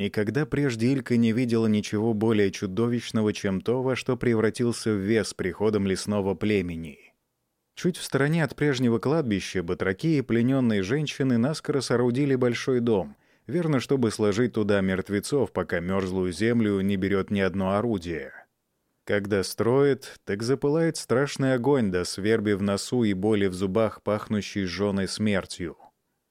Никогда прежде Илька не видела ничего более чудовищного, чем то, во что превратился в вес приходом лесного племени. Чуть в стороне от прежнего кладбища батраки и плененные женщины наскоро соорудили большой дом, верно, чтобы сложить туда мертвецов, пока мерзлую землю не берет ни одно орудие. Когда строит, так запылает страшный огонь до сверби в носу и боли в зубах, пахнущей жженой смертью.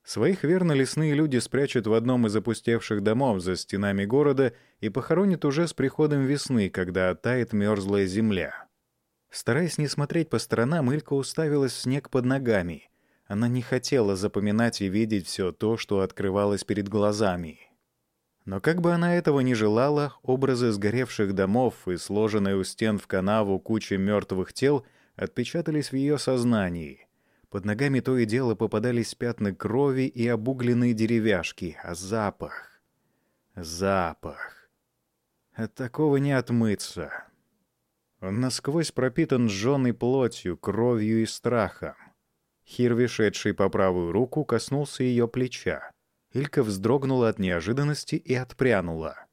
Своих верно лесные люди спрячут в одном из опустевших домов за стенами города и похоронят уже с приходом весны, когда оттает мерзлая земля. Стараясь не смотреть по сторонам, Илька уставилась в снег под ногами. Она не хотела запоминать и видеть все то, что открывалось перед глазами. Но как бы она этого ни желала, образы сгоревших домов и сложенные у стен в канаву кучи мертвых тел отпечатались в ее сознании. Под ногами то и дело попадались пятна крови и обугленные деревяшки, а запах... Запах... От такого не отмыться. Он насквозь пропитан сжёной плотью, кровью и страхом. Хирви, шедший по правую руку, коснулся ее плеча. Илька вздрогнула от неожиданности и отпрянула.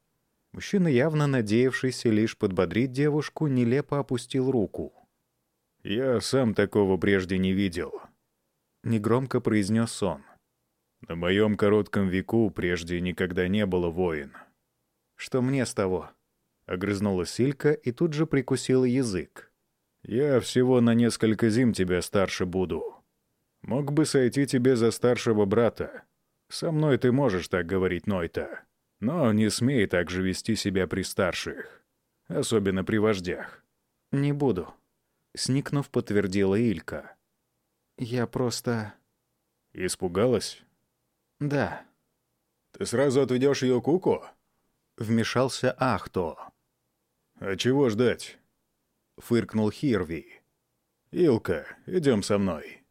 Мужчина, явно надеявшийся лишь подбодрить девушку, нелепо опустил руку. «Я сам такого прежде не видел», — негромко произнес он. «На моем коротком веку прежде никогда не было воин». «Что мне с того?» — огрызнулась Илька и тут же прикусила язык. «Я всего на несколько зим тебя старше буду. Мог бы сойти тебе за старшего брата. Со мной ты можешь так говорить, Нойта. Но не смей так же вести себя при старших. Особенно при вождях». «Не буду», Сникнув, подтвердила Илька. «Я просто...» «Испугалась?» «Да». «Ты сразу отведешь ее куку?» Вмешался Ахто. «А чего ждать?» Фыркнул Хирви. «Илка, идем со мной».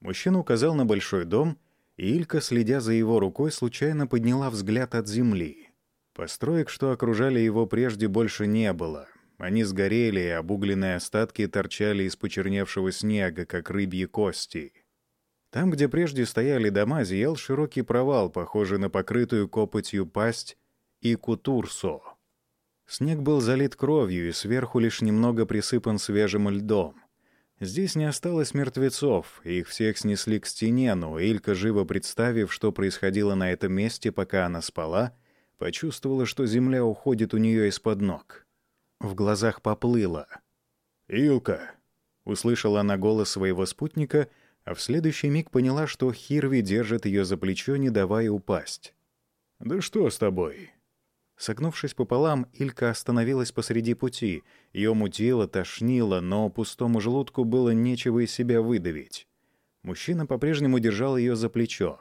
Мужчина указал на большой дом, и Илька, следя за его рукой, случайно подняла взгляд от земли. Построек, что окружали его прежде, больше не было — они сгорели, и обугленные остатки торчали из почерневшего снега, как рыбьи кости. Там, где прежде стояли дома, зиял широкий провал, похожий на покрытую копотью пасть и кутурсо. Снег был залит кровью и сверху лишь немного присыпан свежим льдом. Здесь не осталось мертвецов, их всех снесли к стене, но Илька, живо представив, что происходило на этом месте, пока она спала, почувствовала, что земля уходит у нее из-под ног. В глазах поплыло. «Илка!» — услышала она голос своего спутника, а в следующий миг поняла, что Хирви держит ее за плечо, не давая упасть. «Да что с тобой?» Согнувшись пополам, Илька остановилась посреди пути. Ее мутило, тошнило, но пустому желудку было нечего из себя выдавить. Мужчина по-прежнему держал ее за плечо.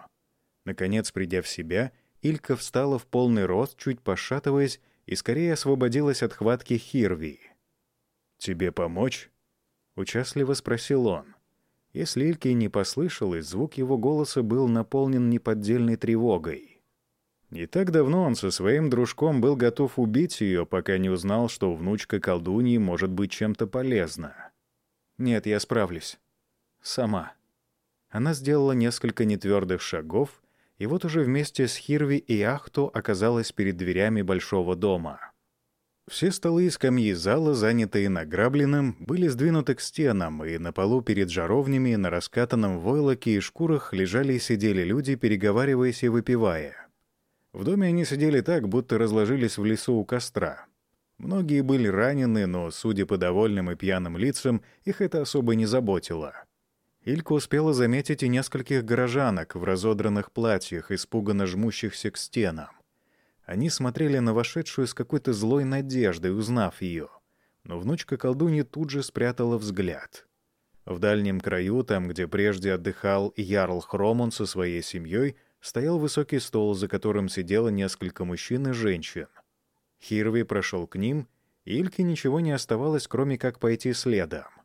Наконец, придя в себя, Илька встала в полный рост, чуть пошатываясь, и скорее освободилась от хватки Хирви. «Тебе помочь?» — участливо спросил он. Если Ильке не послышалось, звук его голоса был наполнен неподдельной тревогой. Не так давно он со своим дружком был готов убить ее, пока не узнал, что внучка колдуньи может быть чем-то полезна. «Нет, я справлюсь. Сама». Она сделала несколько нетвердых шагов, и вот уже вместе с Хирви и Ахту оказалась перед дверями большого дома. Все столы и скамьи зала, занятые награбленным, были сдвинуты к стенам, и на полу перед жаровнями на раскатанном войлоке и шкурах лежали и сидели люди, переговариваясь и выпивая. В доме они сидели так, будто разложились в лесу у костра. Многие были ранены, но, судя по довольным и пьяным лицам, их это особо не заботило. Илька успела заметить и нескольких горожанок в разодранных платьях, испуганно жмущихся к стенам. Они смотрели на вошедшую с какой-то злой надеждой, узнав ее. Но внучка колдуньи тут же спрятала взгляд. В дальнем краю, там, где прежде отдыхал Ярл Хромон со своей семьей, стоял высокий стол, за которым сидело несколько мужчин и женщин. Хирви прошел к ним, и Ильке ничего не оставалось, кроме как пойти следом.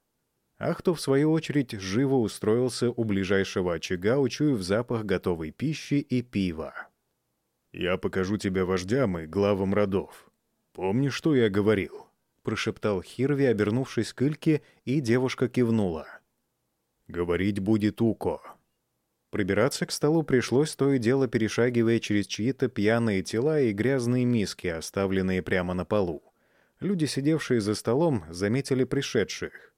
Ахто, в свою очередь, живо устроился у ближайшего очага, учуяв запах готовой пищи и пива. «Я покажу тебя вождям и главам родов. Помни, что я говорил?» — прошептал Хирви, обернувшись к Ильке, и девушка кивнула. «Говорить будет Уко». Прибираться к столу пришлось то и дело, перешагивая через чьи-то пьяные тела и грязные миски, оставленные прямо на полу. Люди, сидевшие за столом, заметили пришедших.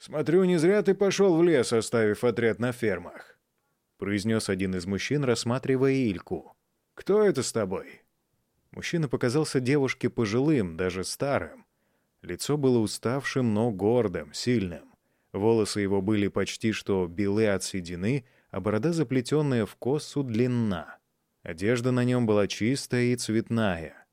«Смотрю, не зря ты пошел в лес, оставив отряд на фермах», — произнес один из мужчин, рассматривая Ильку. «Кто это с тобой?» Мужчина показался девушке пожилым, даже старым. Лицо было уставшим, но гордым, сильным. Волосы его были почти что белы от седины, а борода, заплетенная в косу, длинна. Одежда на нем была чистая и цветная.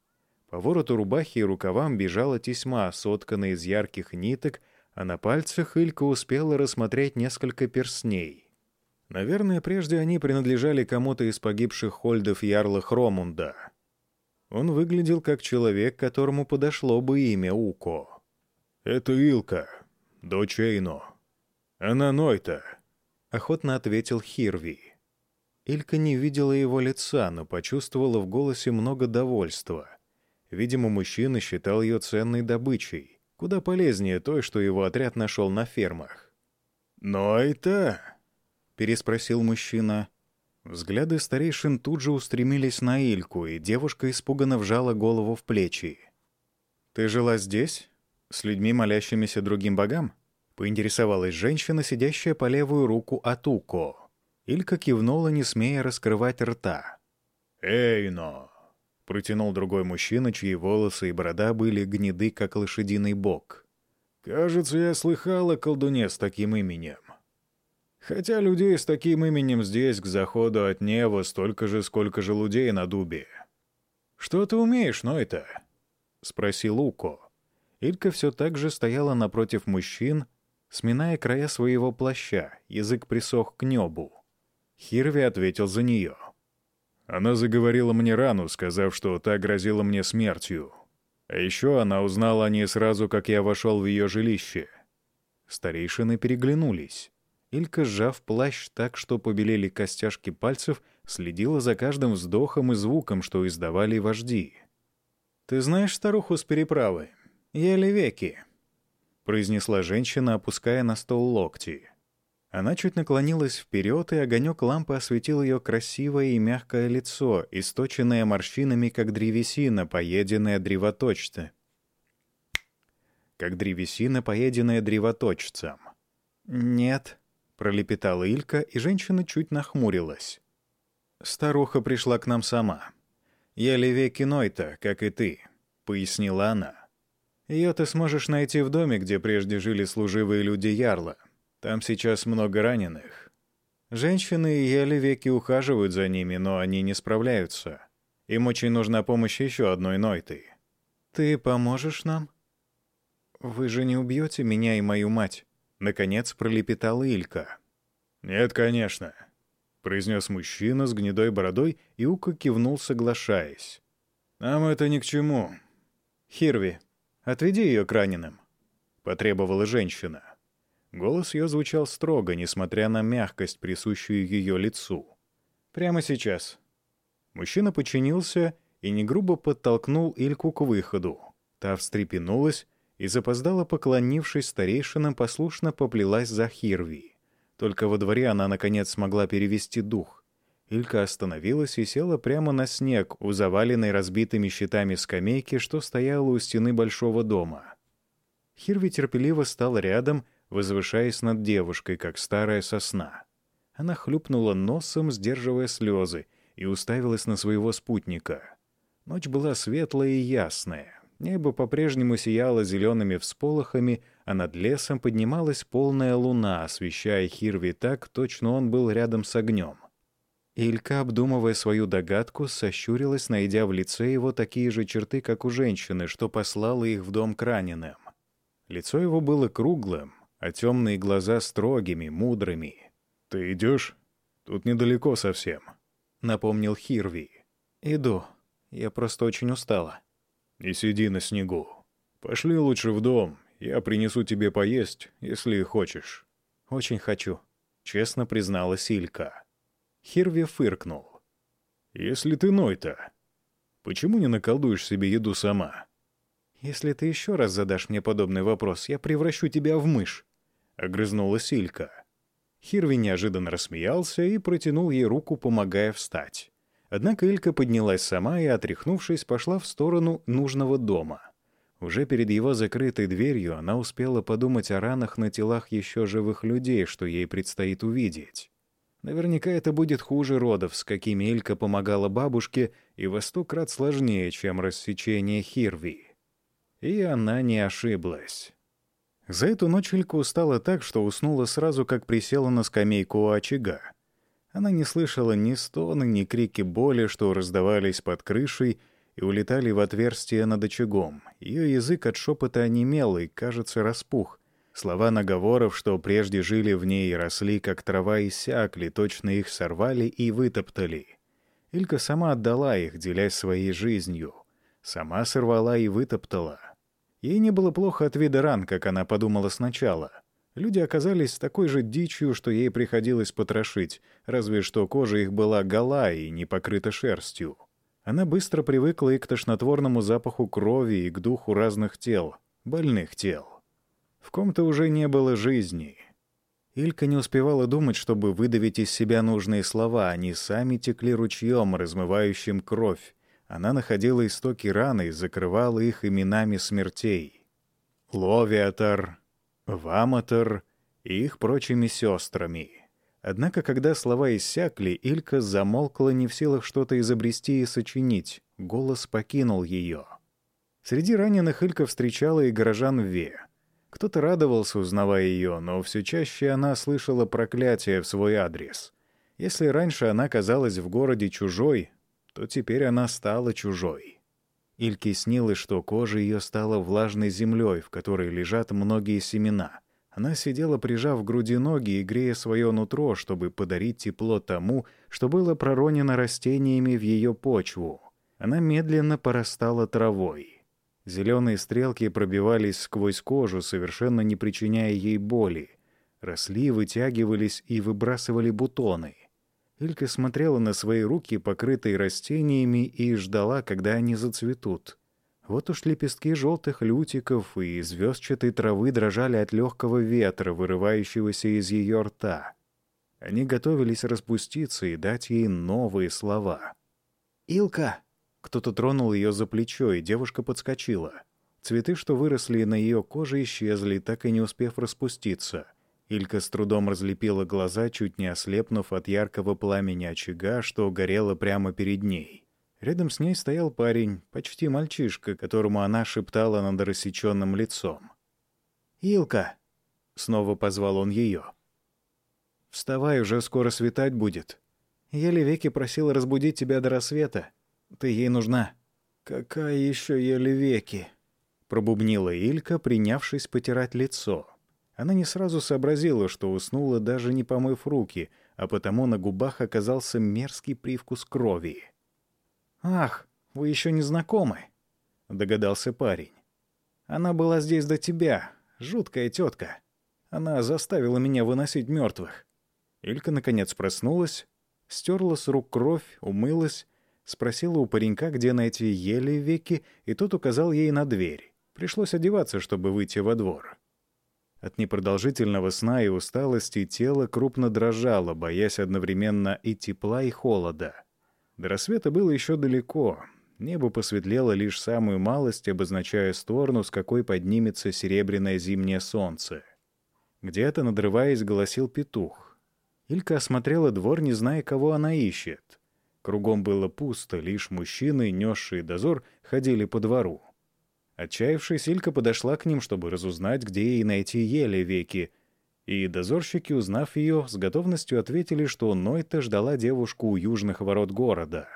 По вороту рубахи и рукавам бежала тесьма, сотканная из ярких ниток, а на пальцах Илька успела рассмотреть несколько перстней. Наверное, прежде они принадлежали кому-то из погибших хольдов Ярла Хромунда. Он выглядел как человек, которому подошло бы имя Уко. «Это Илка, дочь Эйно. Она Нойта», — охотно ответил Хирви. Илька не видела его лица, но почувствовала в голосе много довольства. Видимо, мужчина считал ее ценной добычей, куда полезнее той, что его отряд нашел на фермах. «Нойта?» — переспросил мужчина. Взгляды старейшин тут же устремились на Ильку, и девушка испуганно вжала голову в плечи. «Ты жила здесь? С людьми, молящимися другим богам?» — поинтересовалась женщина, сидящая по левую руку от Уко. Илька кивнула, не смея раскрывать рта. «Эйно!» — протянул другой мужчина, чьи волосы и борода были гнеды, как лошадиный бок. «Кажется, я слыхал о колдуне с таким именем. Хотя людей с таким именем здесь к заходу от Нева столько же, сколько же людей на дубе. «Что ты умеешь, Нойта?» — спросил Уко. Илька все так же стояла напротив мужчин, сминая края своего плаща, язык присох к небу. Хирви ответил за нее. Она заговорила мне рану, сказав, что та грозила мне смертью. А еще она узнала о ней сразу, как я вошел в ее жилище. Старейшины переглянулись. Илька, сжав плащ так, что побелели костяшки пальцев, следила за каждым вздохом и звуком, что издавали вожди. «Ты знаешь старуху с переправы? Еле веки», — произнесла женщина, опуская на стол локти. Она чуть наклонилась вперед, и огонек лампы осветил ее красивое и мягкое лицо, источенное морщинами, как древесина, поеденная древоточца. Как древесина, поеденная древоточцем. «Нет», пролепетала Илька, и женщина чуть нахмурилась. «Старуха пришла к нам сама. Я левее Кинойта, как и ты», — пояснила она. «Ее ты сможешь найти в доме, где прежде жили служивые люди Ярла. Там сейчас много раненых. Женщины еле веки ухаживают за ними, но они не справляются. Им очень нужна помощь еще одной Нойты. Ты поможешь нам? Вы же не убьете меня и мою мать?» Наконец пролепетала Илька. «Нет, конечно», — произнес мужчина с гнедой бородой, и Ука кивнул, соглашаясь. «Нам это ни к чему». «Хирви, отведи ее к раненым», — потребовала женщина. Голос ее звучал строго, несмотря на мягкость, присущую ее лицу. «Прямо сейчас». Мужчина подчинился и негрубо подтолкнул Ильку к выходу. Та встрепенулась, и, запоздала поклонившись старейшинам, послушно поплелась за Хирви. Только во дворе она, наконец, смогла перевести дух. Илька остановилась и села прямо на снег у заваленной разбитыми щитами скамейки, что стояла у стены большого дома. Хирви терпеливо стал рядом, возвышаясь над девушкой, как старая сосна. Она хлюпнула носом, сдерживая слезы, и уставилась на своего спутника. Ночь была светлая и ясная. Небо по-прежнему сияло зелеными всполохами, а над лесом поднималась полная луна, освещая Хирви так, точно он был рядом с огнем. Илька, обдумывая свою догадку, сощурилась, найдя в лице его такие же черты, как у женщины, что послала их в дом к раненым. Лицо его было круглым, а темные глаза строгими, мудрыми. «Ты идешь? Тут недалеко совсем», — напомнил Хирви. «Иду. Я просто очень устала». Не сиди на снегу. Пошли лучше в дом. Я принесу тебе поесть, если хочешь». «Очень хочу», — честно признала Силька. Хирви фыркнул. «Если ты Нойта, почему не наколдуешь себе еду сама?» «Если ты еще раз задашь мне подобный вопрос, я превращу тебя в мышь», — огрызнула Силька. Хирви неожиданно рассмеялся и протянул ей руку, помогая встать. Однако Илька поднялась сама и, отряхнувшись, пошла в сторону нужного дома. Уже перед его закрытой дверью она успела подумать о ранах на телах еще живых людей, что ей предстоит увидеть. Наверняка это будет хуже родов, с какими Илька помогала бабушке, и во сто крат сложнее, чем рассечение Хирви. И она не ошиблась. За эту ночь Илька устала так, что уснула сразу, как присела на скамейку у очага. Она не слышала ни стоны, ни крики боли, что раздавались под крышей и улетали в отверстие над очагом. Ее язык от шепота онемел и, кажется, распух. Слова наговоров, что прежде жили в ней и росли, как трава, иссякли, точно их сорвали и вытоптали. Илька сама отдала их, делясь своей жизнью. Сама сорвала и вытоптала. Ей не было плохо от вида ран, как она подумала сначала — Люди оказались такой же дичью, что ей приходилось потрошить, разве что кожа их была гола и не покрыта шерстью. Она быстро привыкла и к тошнотворному запаху крови, и к духу разных тел, больных тел. В ком-то уже не было жизни. Илька не успевала думать, чтобы выдавить из себя нужные слова, они сами текли ручьем, размывающим кровь. Она находила истоки раны и закрывала их именами смертей. Ловиатор, Ваматор и их прочими сестрами. Однако, когда слова иссякли, Илька замолкла не в силах что-то изобрести и сочинить. Голос покинул ее. Среди раненых Илька встречала и горожан Ве. Кто-то радовался, узнавая ее, но все чаще она слышала проклятие в свой адрес. Если раньше она казалась в городе чужой, то теперь она стала чужой. Ильке снилось, что кожа ее стала влажной землей, в которой лежат многие семена. Она сидела, прижав к груди ноги и грея свое нутро, чтобы подарить тепло тому, что было проронено растениями в ее почву. Она медленно порастала травой. Зеленые стрелки пробивались сквозь кожу, совершенно не причиняя ей боли. Росли, вытягивались и выбрасывали бутоны — Илька смотрела на свои руки, покрытые растениями, и ждала, когда они зацветут. Вот уж лепестки желтых лютиков и звездчатой травы дрожали от легкого ветра, вырывающегося из ее рта. Они готовились распуститься и дать ей новые слова. «Илка!» Кто-то тронул ее за плечо, и девушка подскочила. Цветы, что выросли на ее коже, исчезли, так и не успев распуститься — Илька с трудом разлепила глаза, чуть не ослепнув от яркого пламени очага, что горело прямо перед ней. Рядом с ней стоял парень, почти мальчишка, которому она шептала над рассеченным лицом. «Илка!» — снова позвал он ее. «Вставай, уже скоро светать будет. Еле веки просила разбудить тебя до рассвета. Ты ей нужна». «Какая еще еле веки?» — пробубнила Илька, принявшись потирать лицо. Она не сразу сообразила, что уснула, даже не помыв руки, а потому на губах оказался мерзкий привкус крови. «Ах, вы еще не знакомы», — догадался парень. «Она была здесь до тебя, жуткая тетка. Она заставила меня выносить мертвых». Илька, наконец, проснулась, стерла с рук кровь, умылась, спросила у паренька, где найти ели веки, и тот указал ей на дверь. Пришлось одеваться, чтобы выйти во двор. От непродолжительного сна и усталости тело крупно дрожало, боясь одновременно и тепла, и холода. До рассвета было еще далеко. Небо посветлело лишь самую малость, обозначая сторону, с какой поднимется серебряное зимнее солнце. Где-то, надрываясь, голосил петух. Илька осмотрела двор, не зная, кого она ищет. Кругом было пусто, лишь мужчины, несшие дозор, ходили по двору. Отчаявшись, Илька подошла к ним, чтобы разузнать, где ей найти еле веки. И дозорщики, узнав ее, с готовностью ответили, что Нойта ждала девушку у южных ворот города.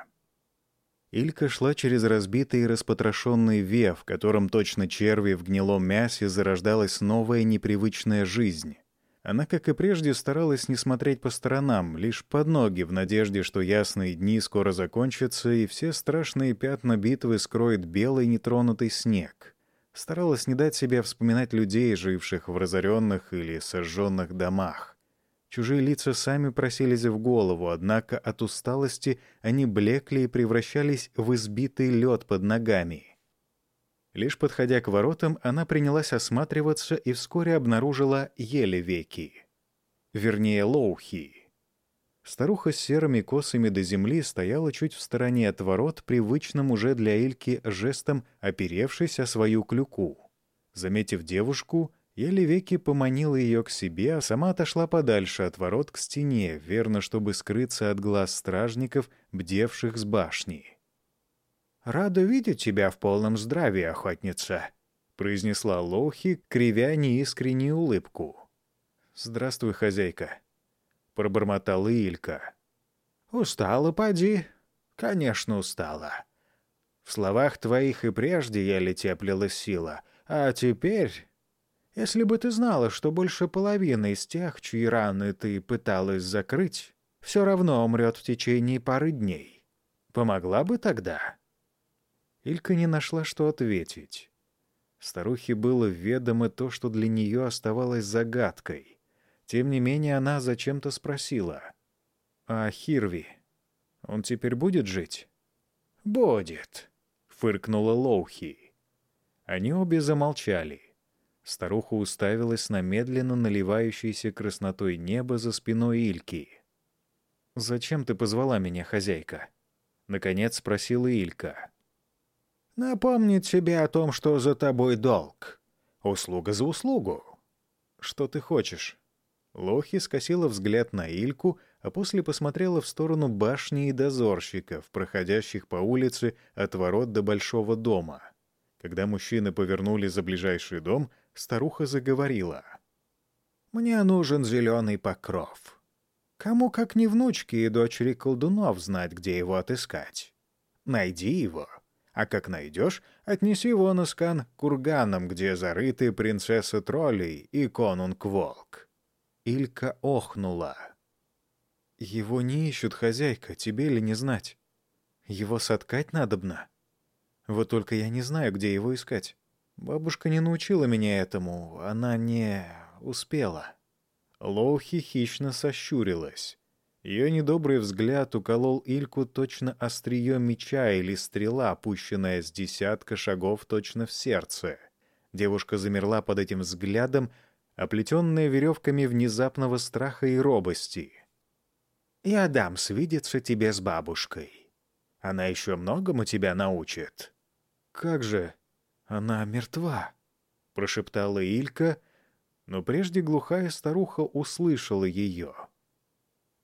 Илька шла через разбитый и распотрошенный ве, в котором точно черви в гнилом мясе зарождалась новая непривычная жизнь. Она, как и прежде, старалась не смотреть по сторонам, лишь под ноги, в надежде, что ясные дни скоро закончатся, и все страшные пятна битвы скроет белый нетронутый снег. Старалась не дать себе вспоминать людей, живших в разоренных или сожженных домах. Чужие лица сами просились в голову, однако от усталости они блекли и превращались в избитый лед под ногами — Лишь подходя к воротам, она принялась осматриваться и вскоре обнаружила еле веки. Вернее, Лоухи. Старуха с серыми косами до земли стояла чуть в стороне от ворот, привычным уже для Ильки жестом оперевшись о свою клюку. Заметив девушку, еле веки поманила ее к себе, а сама отошла подальше от ворот к стене, верно, чтобы скрыться от глаз стражников, бдевших с башни. «Рада видеть тебя в полном здравии, охотница», — произнесла Лохи, кривя неискреннюю улыбку. «Здравствуй, хозяйка», — пробормотала Илька. «Устала, поди?» «Конечно, устала. В словах твоих и прежде еле теплилась сила, а теперь...» «Если бы ты знала, что больше половины из тех, чьи раны ты пыталась закрыть, все равно умрет в течение пары дней, помогла бы тогда?» Илька не нашла, что ответить. Старухе было ведомо то, что для нее оставалось загадкой. Тем не менее, она зачем-то спросила. «А Хирви? Он теперь будет жить?» «Будет», — фыркнула Лоухи. Они обе замолчали. Старуха уставилась на медленно наливающееся краснотой небо за спиной Ильки. «Зачем ты позвала меня, хозяйка?» Наконец спросила Илька. «Напомнить себе о том, что за тобой долг. Услуга за услугу». «Что ты хочешь?» Лохи скосила взгляд на Ильку, а после посмотрела в сторону башни и дозорщиков, проходящих по улице от ворот до большого дома. Когда мужчины повернули за ближайший дом, старуха заговорила. «Мне нужен зеленый покров. Кому, как не внучки и дочери колдунов, знать, где его отыскать? Найди его, а как найдешь, отнеси его на скан курганам, где зарыты принцесса троллей и конунг-волк». Илька охнула. «Его не ищут, хозяйка, тебе ли не знать? Его соткать надобно. Вот только я не знаю, где его искать. Бабушка не научила меня этому, она не успела». Лоухи хищно сощурилась. Ее недобрый взгляд уколол Ильку точно острие меча или стрела, опущенная с десятка шагов точно в сердце. Девушка замерла под этим взглядом, оплетенная веревками внезапного страха и робости. «Я дам свидеться тебе с бабушкой. Она еще многому тебя научит». «Как же? Она мертва», — прошептала Илька, но прежде глухая старуха услышала ее.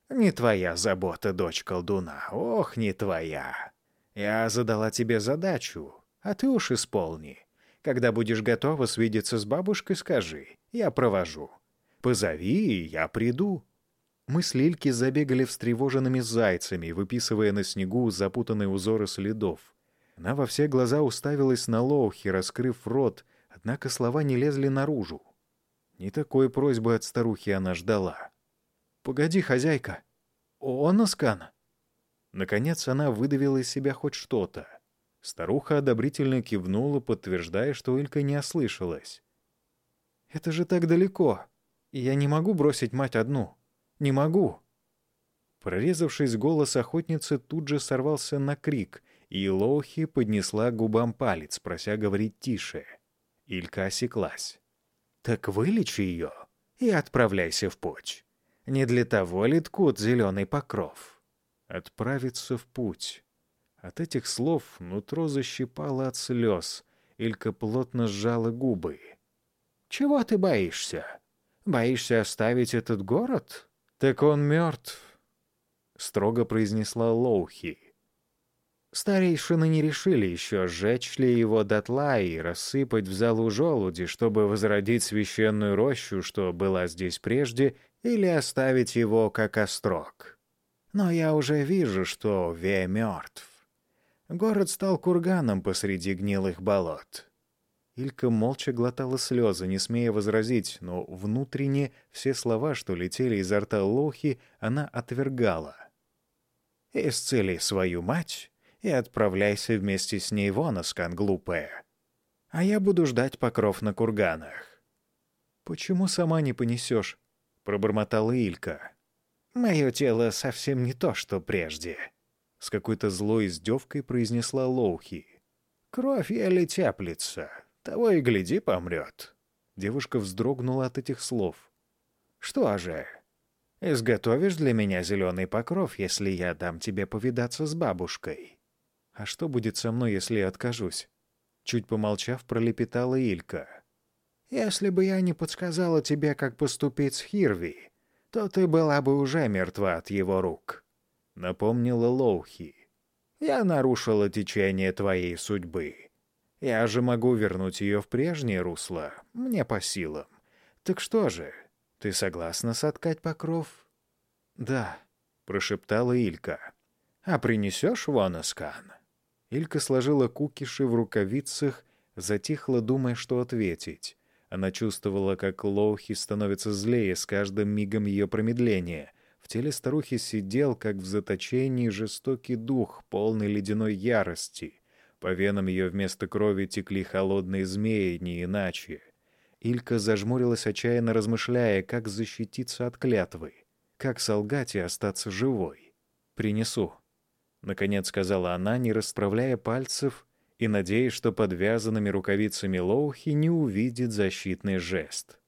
«Не твоя забота, дочь колдуна, ох, не твоя. Я задала тебе задачу, а ты уж исполни. Когда будешь готова свидеться с бабушкой, скажи. Я провожу. Позови, и я приду». Мы с Лильки забегали встревоженными зайцами, выписывая на снегу запутанные узоры следов. Она во все глаза уставилась на Лоухи, раскрыв рот, однако слова не лезли наружу. Не такой просьбы от старухи она ждала. «Погоди, хозяйка! Он Аскан!» Наконец она выдавила из себя хоть что-то. Старуха одобрительно кивнула, подтверждая, что Илька не ослышалась. «Это же так далеко, и я не могу бросить мать одну. Не могу!» Прорезавшись, голос охотницы тут же сорвался на крик, и Лоухи поднесла губам палец, прося говорить тише. Илька осеклась. «Так вылечи ее и отправляйся в путь. Не для того ли ткут зеленый покров?» «Отправиться в путь». От этих слов нутро защипало от слез. Илька плотно сжала губы. «Чего ты боишься? Боишься оставить этот город? Так он мертв», — строго произнесла Лоухи. Старейшины не решили еще, сжечь ли его дотла и рассыпать в залу желуди, чтобы возродить священную рощу, что была здесь прежде, или оставить его как острог. Но я уже вижу, что Ве мертв. Город стал курганом посреди гнилых болот. Илька молча глотала слезы, не смея возразить, но внутренне все слова, что летели изо рта Лохи, она отвергала. «Исцели свою мать и отправляйся вместе с ней вон, Аскан, глупая. А я буду ждать покров на курганах». «Почему сама не понесешь?» — пробормотала Илька. «Мое тело совсем не то, что прежде», — с какой-то злой издевкой произнесла Лоухи. «Кровь еле теплится. Того и гляди, помрет». Девушка вздрогнула от этих слов. «Что же, Изготовишь для меня зеленый покров, если я дам тебе повидаться с бабушкой. А что будет со мной, если я откажусь? Чуть помолчав, пролепетала Илька. Если бы я не подсказала тебе, как поступить с Хирви, то ты была бы уже мертва от его рук. Напомнила Лоухи. Я нарушила течение твоей судьбы. Я же могу вернуть ее в прежнее русло. Мне по силам. Так что же, ты согласна соткать покров? Да, прошептала Илька. А принесешь воноскан? Илька сложила кукиши в рукавицах, затихла, думая, что ответить. Она чувствовала, как Лоухи становится злее с каждым мигом ее промедления. В теле старухи сидел, как в заточении, жестокий дух, полный ледяной ярости. По венам ее вместо крови текли холодные змеи, не иначе. Илька зажмурилась, отчаянно размышляя, как защититься от клятвы, как солгать и остаться живой. «Принесу», — наконец сказала она, не расправляя пальцев и надеясь, что подвязанными рукавицами Лоухи не увидит защитный жест.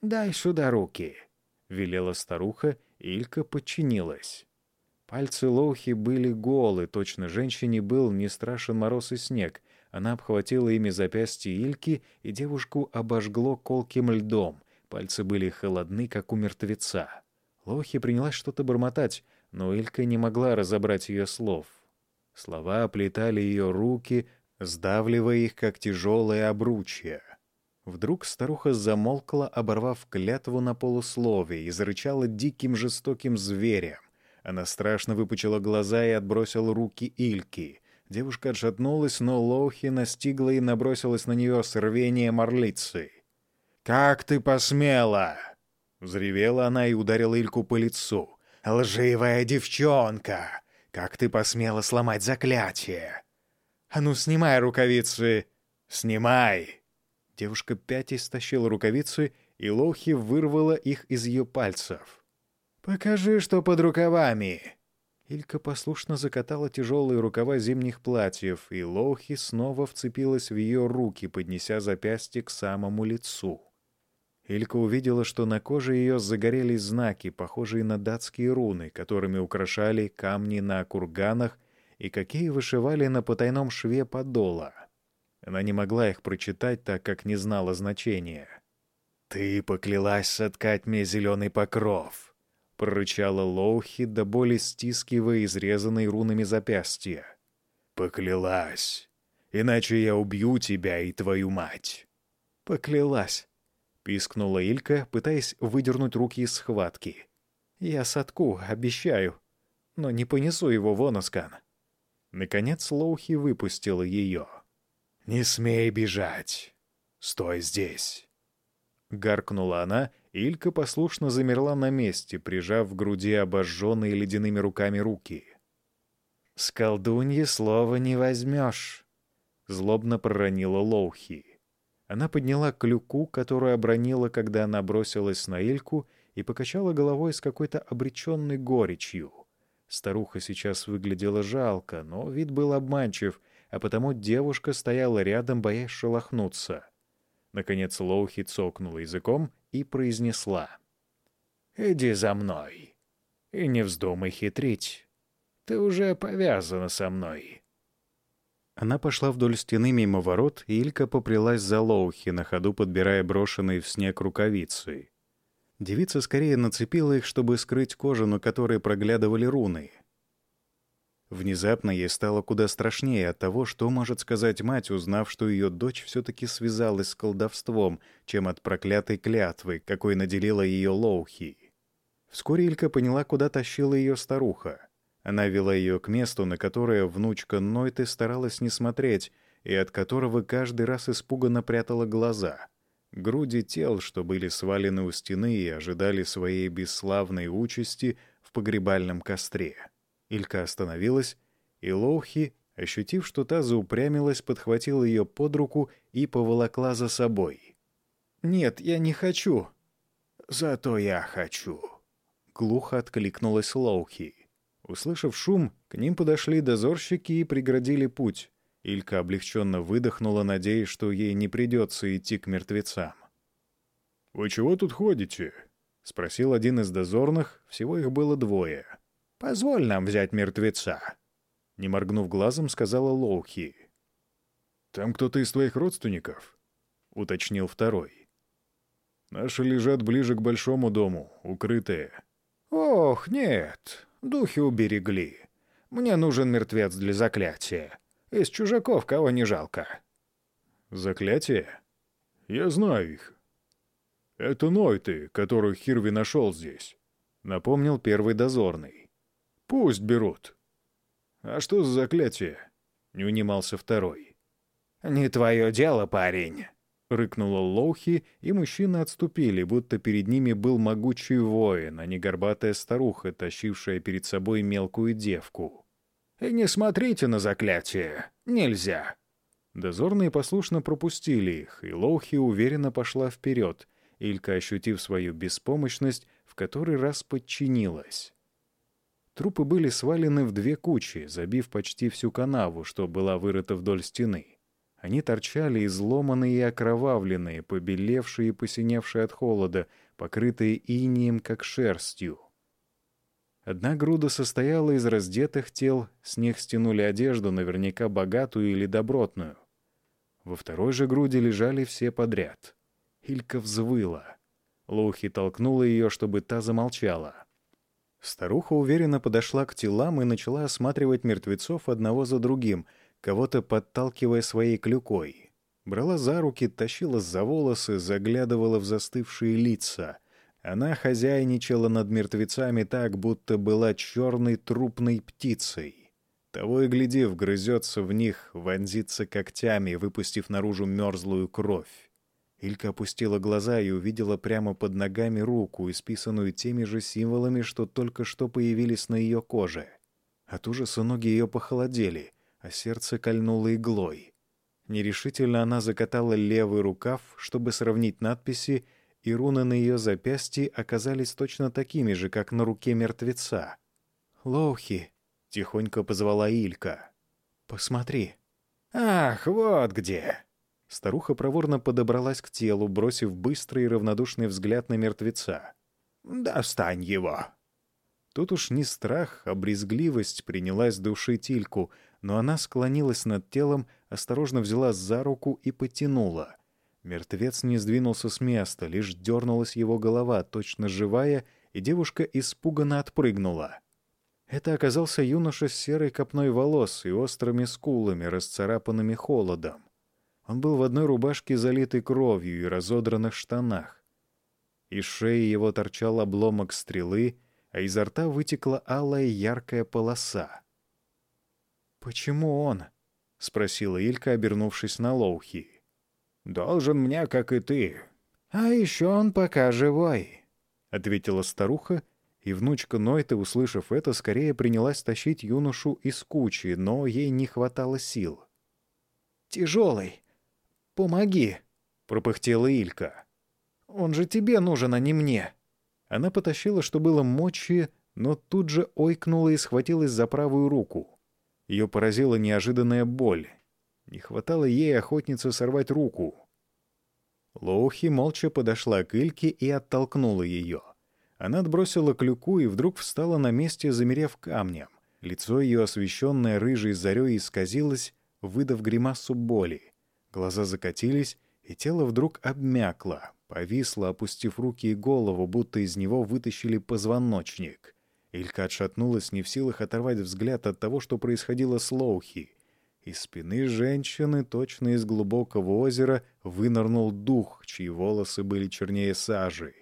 «Дай сюда руки», — велела старуха, Илька подчинилась. Пальцы Лоухи были голы, точно женщине был не страшен мороз и снег, она обхватила ими запястье Ильки, и девушку обожгло колким льдом. Пальцы были холодны, как у мертвеца. Лохи принялась что-то бормотать, но Илька не могла разобрать ее слов. Слова оплетали ее руки, сдавливая их, как тяжелые обручья. Вдруг старуха замолкла, оборвав клятву на полусловие, и зарычала диким жестоким зверем. Она страшно выпучила глаза и отбросила руки Ильки. Девушка отшатнулась, но Лоухи настигла и набросилась на нее с рвением орлицы. «Как ты посмела!» Взревела она и ударила Ильку по лицу. «Лживая девчонка! Как ты посмела сломать заклятие!» «А ну, снимай рукавицы!» «Снимай!» Девушка пятей стащила рукавицы, и Лоухи вырвала их из ее пальцев. «Покажи, что под рукавами!» Илька послушно закатала тяжелые рукава зимних платьев, и Лоухи снова вцепилась в ее руки, поднеся запястье к самому лицу. Илька увидела, что на коже ее загорелись знаки, похожие на датские руны, которыми украшали камни на курганах и какие вышивали на потайном шве подола. Она не могла их прочитать, так как не знала значения. «Ты поклялась соткать мне зеленый покров», — прорычала Лоухи, до боли стискивая изрезанные рунами запястья. «Поклялась. Иначе я убью тебя и твою мать». «Поклялась», — пискнула Илька, пытаясь выдернуть руки из схватки. «Я садку, обещаю, но не понесу его в Оноскан». Наконец Лоухи выпустила ее. «Не смей бежать. Стой здесь». Гаркнула она Илька послушно замерла на месте, прижав в груди обожженные ледяными руками руки. «С колдуньи слова не возьмешь», — злобно проронила Лоухи. Она подняла клюку, которую обронила, когда она бросилась на Ильку, и покачала головой с какой-то обреченной горечью. Старуха сейчас выглядела жалко, но вид был обманчив, а потому девушка стояла рядом, боясь шелохнуться. Наконец Лоухи цокнула языком и произнесла. «Иди за мной и не вздумай хитрить. Ты уже повязана со мной». Она пошла вдоль стены мимо ворот, и Илька попрялась за Лоухи, на ходу подбирая брошенные в снег рукавицы. Девица скорее нацепила их, чтобы скрыть кожу, на которой проглядывали руны — Внезапно ей стало куда страшнее от того, что может сказать мать, узнав, что ее дочь все-таки связалась с колдовством, чем от проклятой клятвы, какой наделила ее Лоухи. Вскоре Илька поняла, куда тащила ее старуха. Она вела ее к месту, на которое внучка Нойты старалась не смотреть, и от которого каждый раз испуганно прятала глаза. Груди тел, что были свалены у стены и ожидали своей бесславной участи в погребальном костре. Илька остановилась, и Лоухи, ощутив, что та заупрямилась, подхватила ее под руку и поволокла за собой. «Нет, я не хочу». «Зато я хочу», — глухо откликнулась Лоухи. Услышав шум, к ним подошли дозорщики и преградили путь. Илька облегченно выдохнула, надеясь, что ей не придется идти к мертвецам. «Вы чего тут ходите?» — спросил один из дозорных, всего их было двое. «Позволь нам взять мертвеца», — не моргнув глазом, сказала Лоухи. «Там кто-то из твоих родственников?» — уточнил второй. «Наши лежат ближе к большому дому, укрытые». «Ох, нет, духи уберегли. Мне нужен мертвец для заклятия. Из чужаков кого не жалко». «Заклятие? Я знаю их. Это Нойты, которых Хирви нашел здесь», — напомнил первый дозорный. «Пусть берут». «А что за заклятие?» — не унимался второй. «Не твое дело, парень!» — рыкнула Лоухи, и мужчины отступили, будто перед ними был могучий воин, а не горбатая старуха, тащившая перед собой мелкую девку. «И не смотрите на заклятие! Нельзя!» Дозорные послушно пропустили их, и Лоухи уверенно пошла вперед. Илька, ощутив свою беспомощность, в который раз подчинилась. Трупы были свалены в две кучи, забив почти всю канаву, что была вырыта вдоль стены. Они торчали изломанные и окровавленные, побелевшие и посиневшие от холода, покрытые инием, как шерстью. Одна груда состояла из раздетых тел, с них стянули одежду, наверняка богатую или добротную. Во второй же груди лежали все подряд. Илька взвыла. Лоухи толкнула ее, чтобы та замолчала. Старуха уверенно подошла к телам и начала осматривать мертвецов одного за другим — кого-то подталкивая своей клюкой. Брала за руки, тащила за волосы, заглядывала в застывшие лица. Она хозяйничала над мертвецами так, будто была черной трупной птицей. Того и гляди, вгрызется в них, вонзится когтями, выпустив наружу мерзлую кровь. Илька опустила глаза и увидела прямо под ногами руку, исписанную теми же символами, что только что появились на ее коже. От ужаса ноги ее похолодели а сердце кольнуло иглой. Нерешительно она закатала левый рукав, чтобы сравнить надписи, и руны на ее запястье оказались точно такими же, как на руке мертвеца. «Лоухи!» — тихонько позвала Илька. «Посмотри». «Ах, вот где!» Старуха проворно подобралась к телу, бросив быстрый и равнодушный взгляд на мертвеца. «Достань его!» Тут уж не страх, а брезгливость принялась душить Ильку, но она склонилась над телом, осторожно взяла за руку и потянула. Мертвец не сдвинулся с места, лишь дернулась его голова, точно живая, и девушка испуганно отпрыгнула. Это оказался юноша с серой копной волос и острыми скулами, расцарапанными холодом. Он был в одной рубашке, залитой кровью и разодранных штанах. Из шеи его торчал обломок стрелы, а изо рта вытекла алая яркая полоса. «Почему он?» — спросила Илька, обернувшись на Лоухи. «Должен мне, как и ты». «А еще он пока живой», — ответила старуха, и внучка Нойта, услышав это, скорее принялась тащить юношу из кучи, но ей не хватало сил. «Тяжелый. Помоги», — пропыхтела Илька. «Он же тебе нужен, а не мне». Она потащила, что было мочи, но тут же ойкнула и схватилась за правую руку. Ее поразила неожиданная боль. Не хватало ей охотнице сорвать руку. Лоухи молча подошла к Ильке и оттолкнула ее. Она отбросила клюку и вдруг встала на месте, замерев камнем. Лицо ее, освещенное рыжей зарей, исказилось, выдав гримасу боли. Глаза закатились, и тело вдруг обмякло, повисло, опустив руки и голову, будто из него вытащили позвоночник. Илька отшатнулась, не в силах оторвать взгляд от того, что происходило с Лоухи. Из спины женщины, точно из глубокого озера, вынырнул дух, чьи волосы были чернее сажи.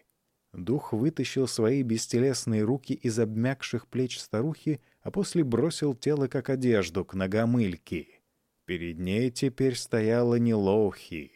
Дух вытащил свои бестелесные руки из обмякших плеч старухи, а после бросил тело как одежду к ногам Ильки. Перед ней теперь стояла не Лоухи.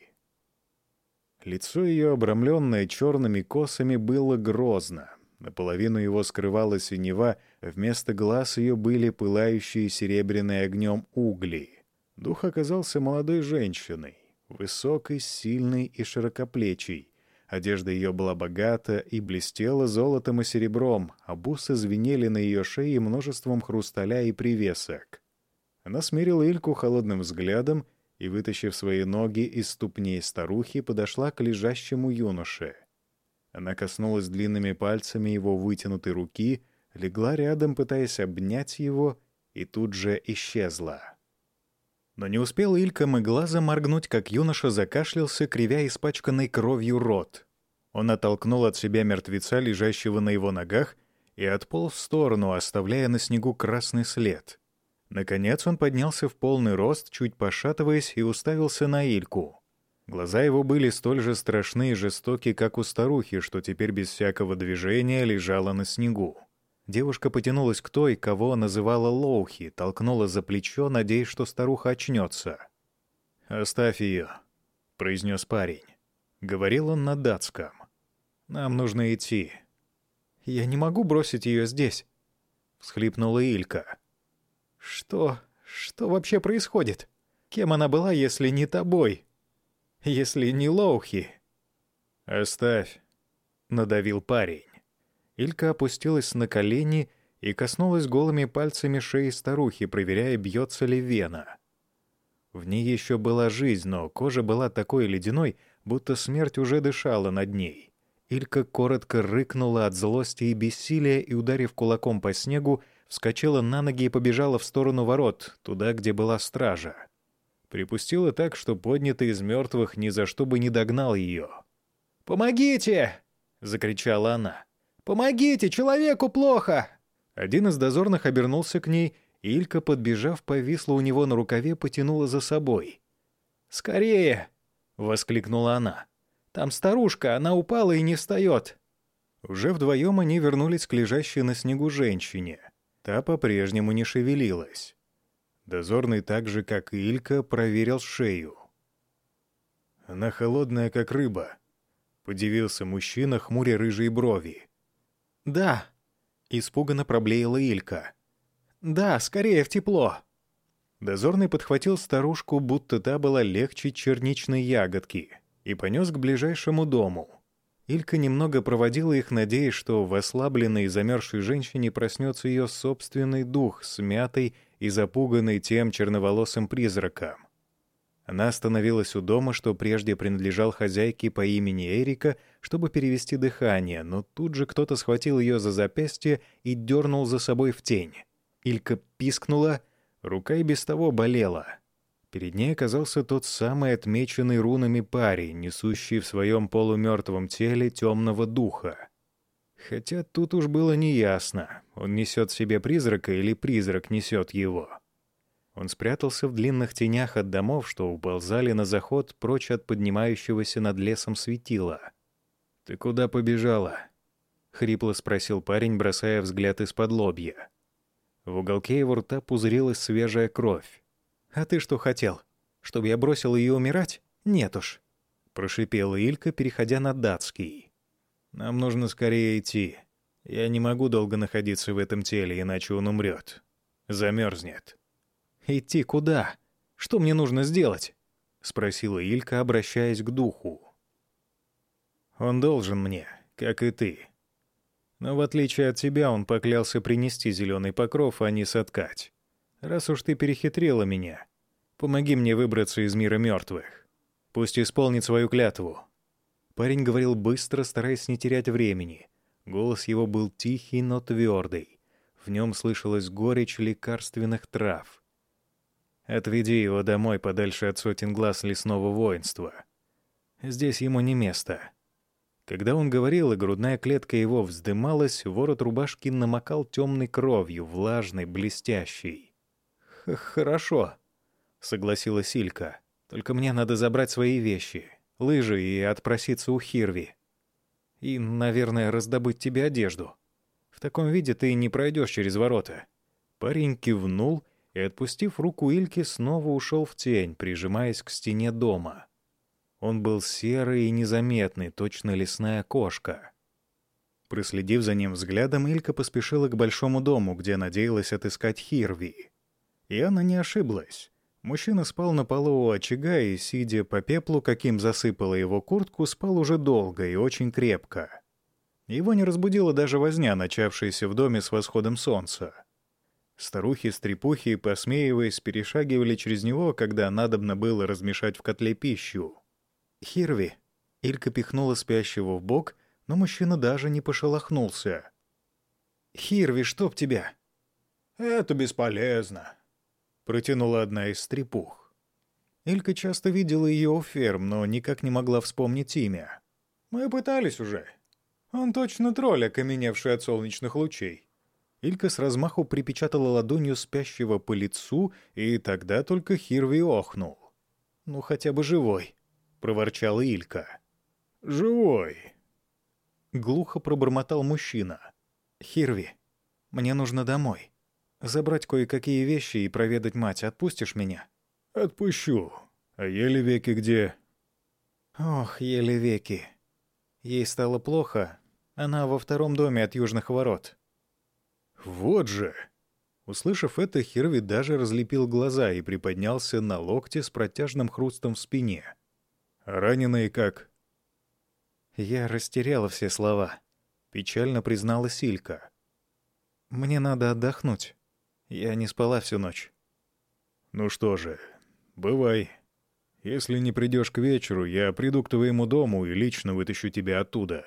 Лицо ее, обрамленное черными косами, было грозно. Наполовину его скрывала синева, вместо глаз ее были пылающие серебряным огнем угли. Дух оказался молодой женщиной, высокой, сильной и широкоплечей. Одежда ее была богата и блестела золотом и серебром, а бусы звенели на ее шее множеством хрусталя и привесок. Она смирила Ильку холодным взглядом и, вытащив свои ноги из ступней старухи, подошла к лежащему юноше — Она коснулась длинными пальцами его вытянутой руки, легла рядом, пытаясь обнять его, и тут же исчезла. Но не успел Илькам и глаза моргнуть, как юноша закашлялся, кривя испачканный кровью рот. Он оттолкнул от себя мертвеца, лежащего на его ногах, и отполз в сторону, оставляя на снегу красный след. Наконец он поднялся в полный рост, чуть пошатываясь, и уставился на Ильку. Глаза его были столь же страшны и жестоки, как у старухи, что теперь без всякого движения лежала на снегу. Девушка потянулась к той, кого называла Лоухи, толкнула за плечо, надеясь, что старуха очнется. «Оставь ее», — произнес парень. Говорил он на датском. «Нам нужно идти». «Я не могу бросить ее здесь», — всхлипнула Илька. «Что? Что вообще происходит? Кем она была, если не тобой? Если не Лоухи?» «Оставь», — надавил парень. Илька опустилась на колени и коснулась голыми пальцами шеи старухи, проверяя, бьется ли вена. В ней еще была жизнь, но кожа была такой ледяной, будто смерть уже дышала над ней. Илька коротко рыкнула от злости и бессилия и, ударив кулаком по снегу, вскочила на ноги и побежала в сторону ворот, туда, где была стража. Припустила так, что поднятый из мертвых ни за что бы не догнал ее. «Помогите!» — закричала она. «Помогите! Человеку плохо!» Один из дозорных обернулся к ней, и Илька, подбежав, повисла у него на рукаве, потянула за собой. «Скорее!» — воскликнула она. «Там старушка, она упала и не встает!» Уже вдвоем они вернулись к лежащей на снегу женщине. Та по-прежнему не шевелилась. Дозорный так же, как и Илька, проверил шею. «Она холодная, как рыба», — подивился мужчина, хмуря рыжие брови. «Да», — испуганно проблеяла Илька. «Да, скорее в тепло». Дозорный подхватил старушку, будто та была легче черничной ягодки, и понес к ближайшему дому. Илька немного проводила их, надеясь, что в ослабленной и замерзшей женщине проснется ее собственный дух, смятый и запуганный тем черноволосым призраком. Она остановилась у дома, что прежде принадлежал хозяйке по имени Эрика, чтобы перевести дыхание, но тут же кто-то схватил ее за запястье и дернул за собой в тень. Илька пискнула, рука и без того болела. Перед ней оказался тот самый отмеченный рунами парень, несущий в своем полумертвом теле темного духа. Хотя тут уж было неясно, он несет в себе призрака или призрак несет его. Он спрятался в длинных тенях от домов, что уползали на заход прочь от поднимающегося над лесом светила. «Ты куда побежала?» — хрипло спросил парень, бросая взгляд из-под лобья. В уголке его рта пузырилась свежая кровь. «А ты что хотел? Чтобы я бросил ее умирать? Нет уж», — прошипела Илька, переходя на датский. «Нам нужно скорее идти. Я не могу долго находиться в этом теле, иначе он умрет. Замерзнет». «Идти куда? Что мне нужно сделать?» — спросила Илька, обращаясь к духу. «Он должен мне, как и ты. Но в отличие от тебя, он поклялся принести зеленый покров, а не соткать. Раз уж ты перехитрила меня, помоги мне выбраться из мира мертвых. Пусть исполнит свою клятву». Парень говорил быстро, стараясь не терять времени. Голос его был тихий, но твердый. В нем слышалась горечь лекарственных трав. Отведи его домой подальше от сотен глаз лесного воинства. Здесь ему не место. Когда он говорил, и грудная клетка его вздымалась, ворот рубашки намокал темной кровью, влажной, блестящей. «Хорошо», — согласилась Силька. «Только мне надо забрать свои вещи, лыжи и отпроситься у Хирви. И, наверное, раздобыть тебе одежду. В таком виде ты не пройдешь через ворота». Парень кивнул и, отпустив руку Ильки, снова ушел в тень, прижимаясь к стене дома. Он был серый и незаметный, точно лесная кошка. Проследив за ним взглядом, Илька поспешила к большому дому, где надеялась отыскать Хирви. И она не ошиблась. Мужчина спал на полу у очага и, сидя по пеплу, каким засыпала его куртку, спал уже долго и очень крепко. Его не разбудила даже возня, начавшаяся в доме с восходом солнца. Старухи-стрепухи, посмеиваясь, перешагивали через него, когда надобно было размешать в котле пищу. «Хирви!» Илька пихнула спящего в бок, но мужчина даже не пошелохнулся. «Хирви, чтоб тебя!» «Это бесполезно», — протянула одна из стрепух. Илька часто видела ее у ферм, но никак не могла вспомнить имя. «Мы пытались уже. Он точно тролль, окаменевший от солнечных лучей». Илька с размаху припечатала ладонью спящего по лицу, и тогда только Хирви охнул. «Ну, хотя бы живой», — проворчала Илька. «Живой», — глухо пробормотал мужчина. «Хирви, мне нужно домой. Забрать кое-какие вещи и проведать мать. Отпустишь меня?» «Отпущу. А еле веки где?» «Ох, еле веки. Ей стало плохо. Она во втором доме от южных ворот». «Вот же!» Услышав это, Хирви даже разлепил глаза и приподнялся на локте с протяжным хрустом в спине. «А раненые как?» Я растеряла все слова. Печально признала Силька. «Мне надо отдохнуть. Я не спала всю ночь». «Ну что же, бывай. Если не придешь к вечеру, я приду к твоему дому и лично вытащу тебя оттуда».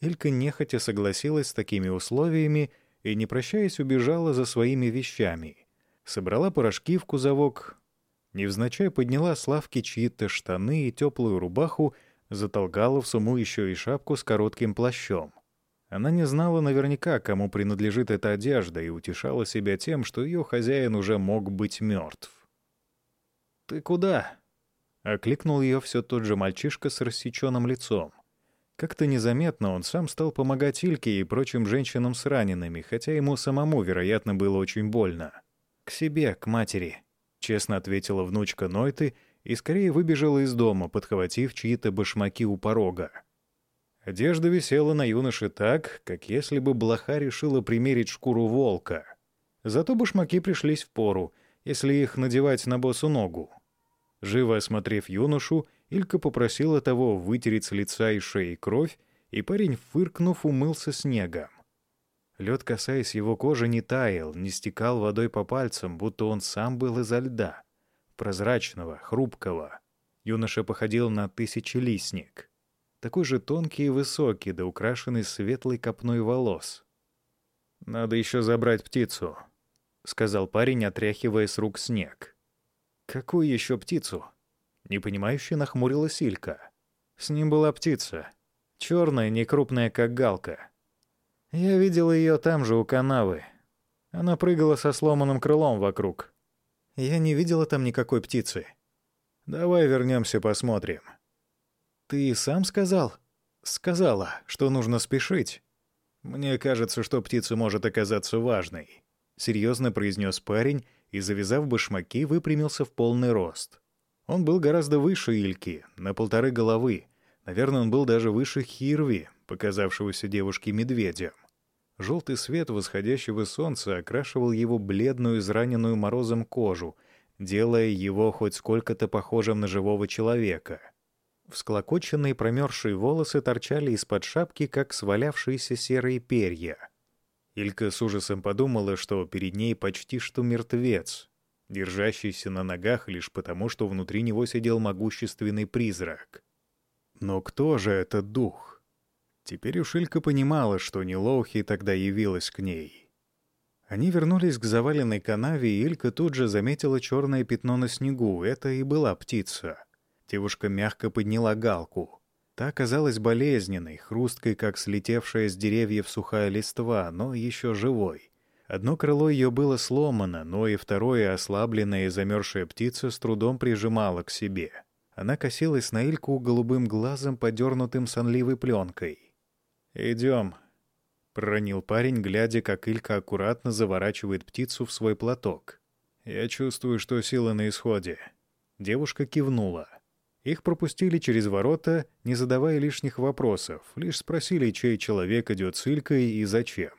Илька нехотя согласилась с такими условиями и, не прощаясь, убежала за своими вещами. Собрала порошки в кузовок, невзначай подняла с лавки чьи-то штаны и теплую рубаху, затолкала в сумму еще и шапку с коротким плащом. Она не знала наверняка, кому принадлежит эта одежда, и утешала себя тем, что ее хозяин уже мог быть мертв. «Ты куда?» — окликнул ее все тот же мальчишка с рассеченным лицом. Как-то незаметно он сам стал помогать Ильке и прочим женщинам с ранеными, хотя ему самому, вероятно, было очень больно. «К себе, к матери», — честно ответила внучка Нойты и скорее выбежала из дома, подхватив чьи-то башмаки у порога. Одежда висела на юноше так, как если бы блоха решила примерить шкуру волка. Зато башмаки пришлись в пору, если их надевать на босу ногу. Живо осмотрев юношу, Илька попросила того вытереть с лица и шеи кровь, и парень, фыркнув, умылся снегом. Лед, касаясь его кожи, не таял, не стекал водой по пальцам, будто он сам был изо льда. Прозрачного, хрупкого. Юноша походил на тысячелистник. Такой же тонкий и высокий, да украшенный светлой копной волос. «Надо еще забрать птицу», — сказал парень, отряхивая с рук снег. «Какую еще птицу?» Непонимающе нахмурилась Илька. С ним была птица. Черная, некрупная, как галка. Я видел ее там же, у канавы. Она прыгала со сломанным крылом вокруг. Я не видела там никакой птицы. Давай вернемся посмотрим. Ты сам сказал? Сказала, что нужно спешить. Мне кажется, что птица может оказаться важной. Серьезно произнес парень и, завязав башмаки, выпрямился в полный рост. Он был гораздо выше Ильки, на полторы головы. Наверное, он был даже выше Хирви, показавшегося девушке медведем. Желтый свет восходящего солнца окрашивал его бледную, израненную морозом кожу, делая его хоть сколько-то похожим на живого человека. Всклокоченные промерзшие волосы торчали из-под шапки, как свалявшиеся серые перья. Илька с ужасом подумала, что перед ней почти что мертвец, держащийся на ногах лишь потому, что внутри него сидел могущественный призрак. Но кто же этот дух? Теперь уж Илька понимала, что не Лоухи тогда явилась к ней. Они вернулись к заваленной канаве, и Илька тут же заметила черное пятно на снегу. Это и была птица. Девушка мягко подняла галку. Та оказалась болезненной, хрусткой, как слетевшая с деревьев сухая листва, но еще живой. Одно крыло ее было сломано, но и второе, ослабленная и замерзшая птица, с трудом прижимала к себе. Она косилась на Ильку голубым глазом, подернутым сонливой пленкой. «Идем», — проронил парень, глядя, как Илька аккуратно заворачивает птицу в свой платок. «Я чувствую, что сила на исходе». Девушка кивнула. Их пропустили через ворота, не задавая лишних вопросов, лишь спросили, чей человек идет с Илькой и зачем.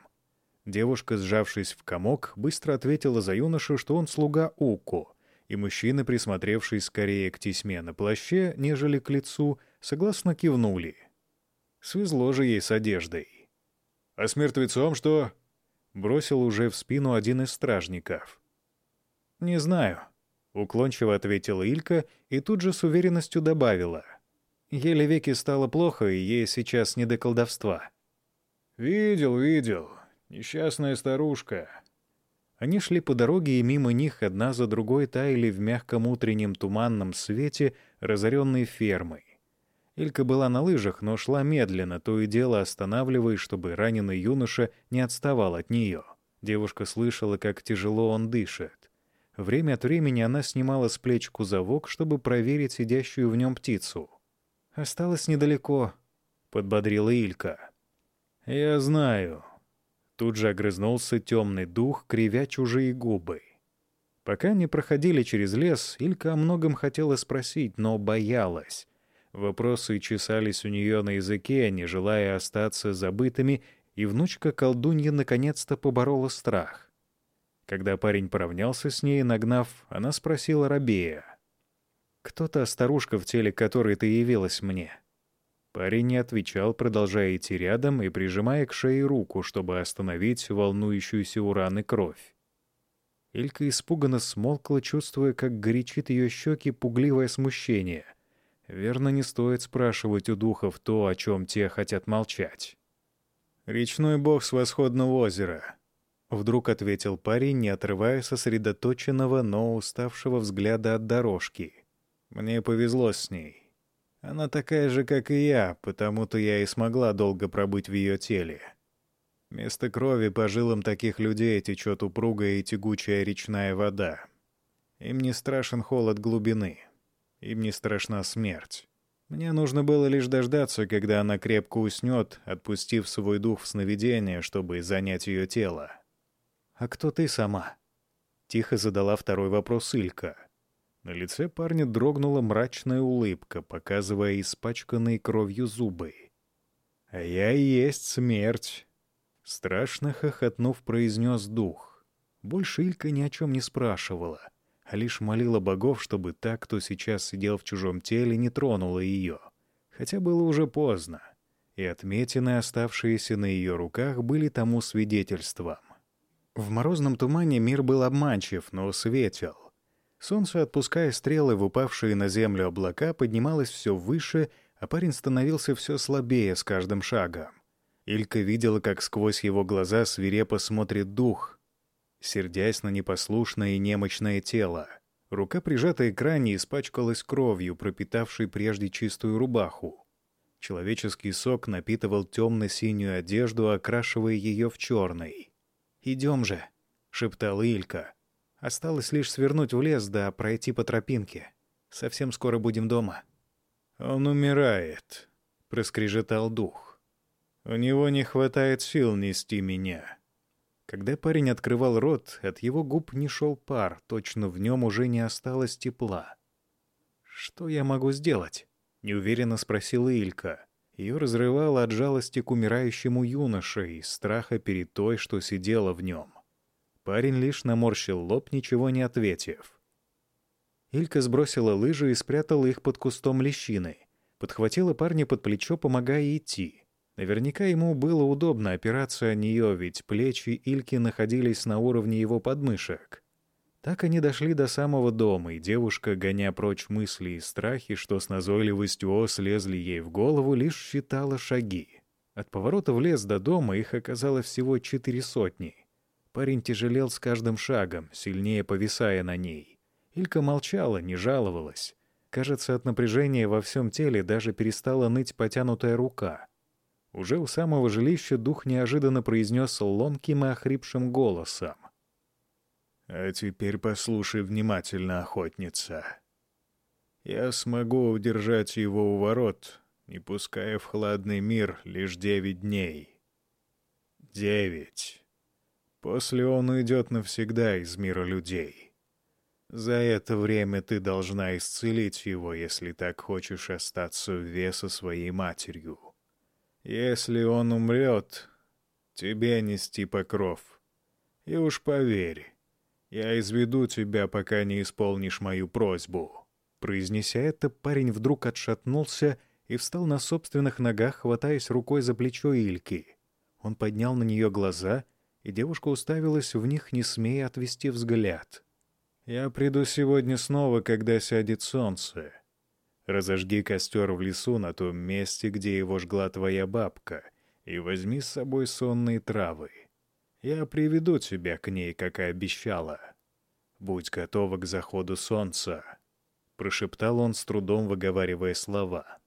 Девушка, сжавшись в комок, быстро ответила за юношу, что он слуга Уку, и мужчины, присмотревшись скорее к тесьме на плаще, нежели к лицу, согласно кивнули. Свезло же ей с одеждой. «А с мертвецом что?» — бросил уже в спину один из стражников. «Не знаю», — уклончиво ответила Илька и тут же с уверенностью добавила. Еле веки стало плохо, и ей сейчас не до колдовства. «Видел, видел. Несчастная старушка». Они шли по дороге, и мимо них одна за другой таяли в мягком утреннем туманном свете разоренные фермы. Илька была на лыжах, но шла медленно, то и дело останавливаясь, чтобы раненый юноша не отставал от нее. Девушка слышала, как тяжело он дышит. Время от времени она снимала с плеч кузовок, чтобы проверить сидящую в нем птицу. «Осталось недалеко», — подбодрила Илька. «Я знаю». Тут же огрызнулся темный дух, кривя чужие губы. Пока не проходили через лес, Илька о многом хотела спросить, но боялась. Вопросы чесались у нее на языке, не желая остаться забытыми, и внучка колдунья наконец-то поборола страх. Когда парень поравнялся с ней, нагнав, она спросила Рабея. «Кто та старушка, в теле которой ты явилась мне?» Парень не отвечал, продолжая идти рядом и прижимая к шее руку, чтобы остановить волнующуюся у раны кровь. Илька испуганно смолкла, чувствуя, как горячит ее щеки пугливое смущение. Верно, не стоит спрашивать у духов то, о чем те хотят молчать. «Речной бог с восходного озера», — вдруг ответил парень, не отрывая сосредоточенного, но уставшего взгляда от дорожки. «Мне повезло с ней. Она такая же, как и я, потому-то я и смогла долго пробыть в ее теле. Вместо крови по жилам таких людей течет упругая и тягучая речная вода. Им не страшен холод глубины. Им не страшна смерть. Мне нужно было лишь дождаться, когда она крепко уснет, отпустив свой дух в сновидение, чтобы занять ее тело. «А кто ты сама?» Тихо задала второй вопрос Илька. На лице парня дрогнула мрачная улыбка, показывая испачканные кровью зубы. «А я и есть смерть!» Страшно хохотнув, произнес дух. Больше Илька ни о чем не спрашивала а лишь молила богов, чтобы та, кто сейчас сидел в чужом теле, не тронула ее. Хотя было уже поздно, и отметины, оставшиеся на ее руках, были тому свидетельством. В морозном тумане мир был обманчив, но светел. Солнце, отпуская стрелы в упавшие на землю облака, поднималось все выше, а парень становился все слабее с каждым шагом. Илька видела, как сквозь его глаза свирепо смотрит дух, сердясь на непослушное и немощное тело. Рука, прижатая к ране, испачкалась кровью, пропитавшей прежде чистую рубаху. Человеческий сок напитывал темно-синюю одежду, окрашивая ее в черный. «Идем же», — шептал Илька. «Осталось лишь свернуть в лес да пройти по тропинке. Совсем скоро будем дома». «Он умирает», — проскрежетал дух. «У него не хватает сил нести меня». Когда парень открывал рот, от его губ не шел пар, точно в нем уже не осталось тепла. «Что я могу сделать?» — неуверенно спросила Илька. Ее разрывало от жалости к умирающему юноше и страха перед той, что сидела в нем. Парень лишь наморщил лоб, ничего не ответив. Илька сбросила лыжи и спрятала их под кустом лещины. Подхватила парня под плечо, помогая идти. Наверняка ему было удобно опираться о нее, ведь плечи Ильки находились на уровне его подмышек. Так они дошли до самого дома, и девушка, гоня прочь мысли и страхи, что с назойливостью ос лезли ей в голову, лишь считала шаги. От поворота в лес до дома их оказалось всего четыре сотни. Парень тяжелел с каждым шагом, сильнее повисая на ней. Илька молчала, не жаловалась. Кажется, от напряжения во всем теле даже перестала ныть потянутая рука — уже у самого жилища дух неожиданно произнес ломким и охрипшим голосом. «А теперь послушай внимательно, охотница. Я смогу удержать его у ворот, не пуская в хладный мир лишь девять дней. Девять. После он уйдет навсегда из мира людей. За это время ты должна исцелить его, если так хочешь остаться в ве со своей матерью». Если он умрет, тебе нести покров. И уж поверь, я изведу тебя, пока не исполнишь мою просьбу». Произнеся это, парень вдруг отшатнулся и встал на собственных ногах, хватаясь рукой за плечо Ильки. Он поднял на нее глаза, и девушка уставилась в них, не смея отвести взгляд. «Я приду сегодня снова, когда сядет солнце. Разожги костер в лесу на том месте, где его жгла твоя бабка, и возьми с собой сонные травы. Я приведу тебя к ней, как и обещала. Будь готова к заходу солнца», — прошептал он, с трудом выговаривая слова.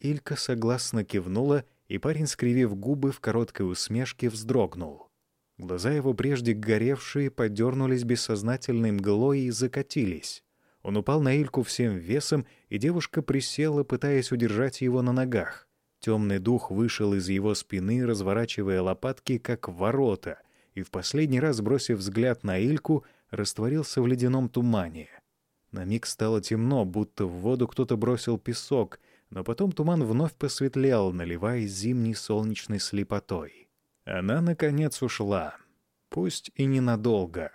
Илька согласно кивнула, и парень, скривив губы в короткой усмешке, вздрогнул. Глаза его, прежде горевшие, подернулись бессознательной мглой и закатились. Он упал на Ильку всем весом, и девушка присела, пытаясь удержать его на ногах. Темный дух вышел из его спины, разворачивая лопатки, как ворота, и в последний раз, бросив взгляд на Ильку, растворился в ледяном тумане. На миг стало темно, будто в воду кто-то бросил песок, но потом туман вновь посветлел, наливаясь зимней солнечной слепотой. Она, наконец, ушла. Пусть и ненадолго.